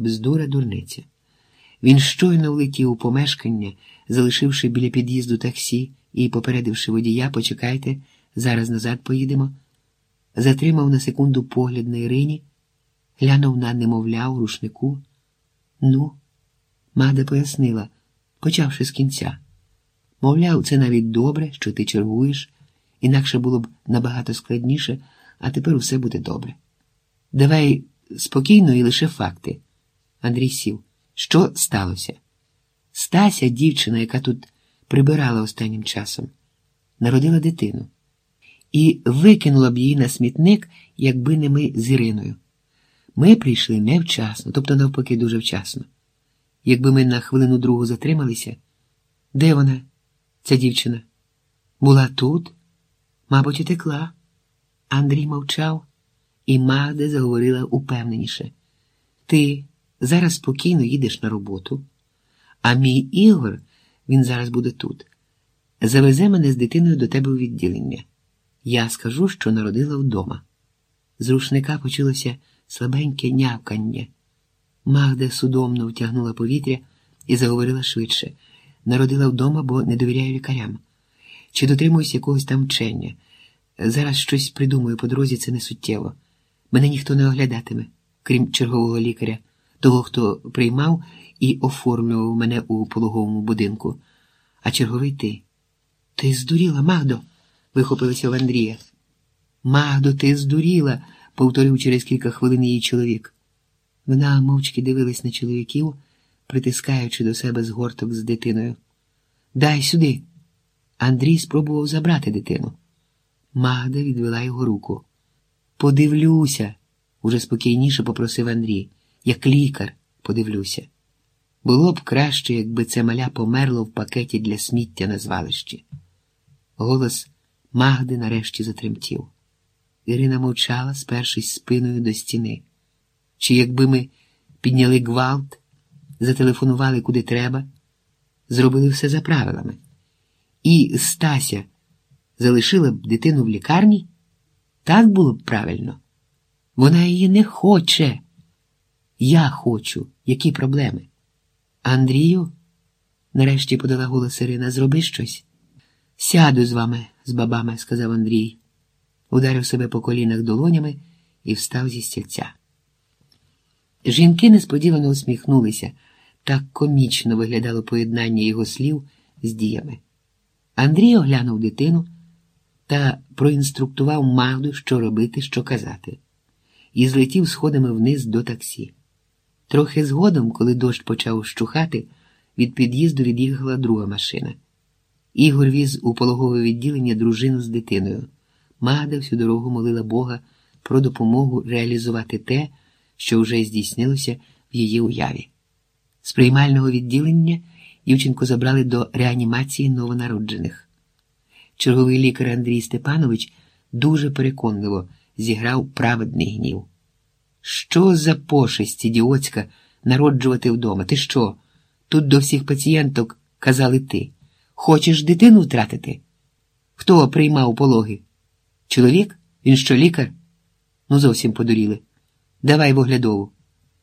бздура дурниця. Він щойно влетів у помешкання, залишивши біля під'їзду таксі і попередивши водія, почекайте, зараз назад поїдемо, затримав на секунду погляд на Ірині, глянув на немовля у рушнику. Ну, Магда пояснила, почавши з кінця. Мовляв, це навіть добре, що ти чергуєш, інакше було б набагато складніше, а тепер усе буде добре. Давай спокійно і лише факти. Андрій сів. Що сталося? Стася, дівчина, яка тут прибирала останнім часом, народила дитину і викинула б її на смітник, якби не ми з Іриною. Ми прийшли невчасно, тобто, навпаки, дуже вчасно. Якби ми на хвилину другу затрималися, де вона, ця дівчина? Була тут, мабуть, утекла. Андрій мовчав, і Магда заговорила упевненіше. Ти зараз спокійно їдеш на роботу, а мій Ігор, він зараз буде тут, завезе мене з дитиною до тебе у відділення. Я скажу, що народила вдома. З рушника почулося слабеньке нявкання. Магда судомно втягнула повітря і заговорила швидше. Народила вдома, бо не довіряю лікарям. Чи дотримуюсь якогось там вчення. Зараз щось придумаю по дорозі, це не суттєво. Мене ніхто не оглядатиме, крім чергового лікаря, того, хто приймав і оформлював мене у пологовому будинку. А черговий ти. Ти здуріла, Магдо, вихопилася в Андрія. Магдо, ти здуріла, повторив через кілька хвилин її чоловік. Вона мовчки дивилась на чоловіків, притискаючи до себе згорток з дитиною. Дай сюди. Андрій спробував забрати дитину. Магда відвела його руку. Подивлюся, уже спокійніше попросив Андрій, як лікар, подивлюся. Було б краще, якби це маля померло в пакеті для сміття на звалищі. Голос Магди нарешті затремтів. Ірина мовчала, спершись спиною до стіни. Чи якби ми підняли гвалт, зателефонували куди треба, зробили все за правилами. І Стася залишила б дитину в лікарні? Так було б правильно. Вона її не хоче. Я хочу. Які проблеми? Андрію, нарешті подала голос Ірина, зроби щось. Сяду з вами, з бабами, сказав Андрій, ударив себе по колінах долонями і встав зі стільця. Жінки несподівано усміхнулися, так комічно виглядало поєднання його слів з діями. Андрій оглянув дитину та проінструктував Магду, що робити, що казати, і злетів сходами вниз до таксі. Трохи згодом, коли дощ почав щухати, від під'їзду від'їхала друга машина. Ігор віз у пологове відділення дружину з дитиною. Магда всю дорогу молила Бога про допомогу реалізувати те, що вже здійснилося в її уяві. З приймального відділення дівчинку забрали до реанімації новонароджених. Черговий лікар Андрій Степанович дуже переконливо зіграв праведний гнів. Що за пошесть ідіотська народжувати вдома? Ти що? Тут до всіх пацієнток казали ти. Хочеш дитину втратити? Хто приймав пологи? Чоловік? Він що, лікар? Ну, зовсім подуріли. Давай в оглядову.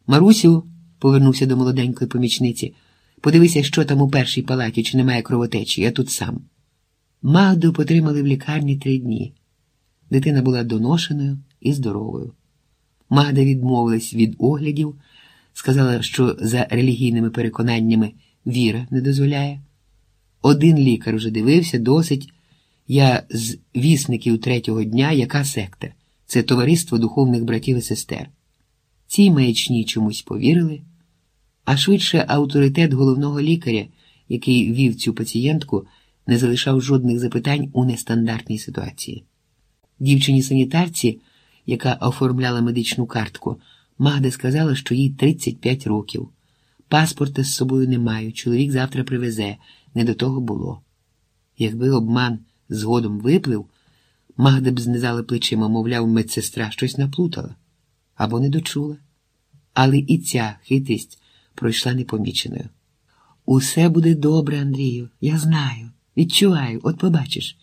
Марусю, повернувся до молоденької помічниці, подивися, що там у першій палаті, чи немає кровотечі, я тут сам. Магду потримали в лікарні три дні. Дитина була доношеною і здоровою. Магда відмовилась від оглядів, сказала, що за релігійними переконаннями віра не дозволяє. Один лікар уже дивився досить. Я з вісників третього дня, яка секта? Це товариство духовних братів і сестер. Ці маячні чомусь повірили, а швидше авторитет головного лікаря, який вів цю пацієнтку, не залишав жодних запитань у нестандартній ситуації. Дівчині санітарці, яка оформляла медичну картку, Магда сказала, що їй 35 років. Паспорта з собою не маю, чоловік завтра привезе, не до того було. Якби обман згодом виплив, Магда б знизала плечима, мовляв, медсестра щось наплутала або не дочула. Але і ця хитрість пройшла непоміченою. Усе буде добре, Андрію, я знаю, відчуваю, от побачиш.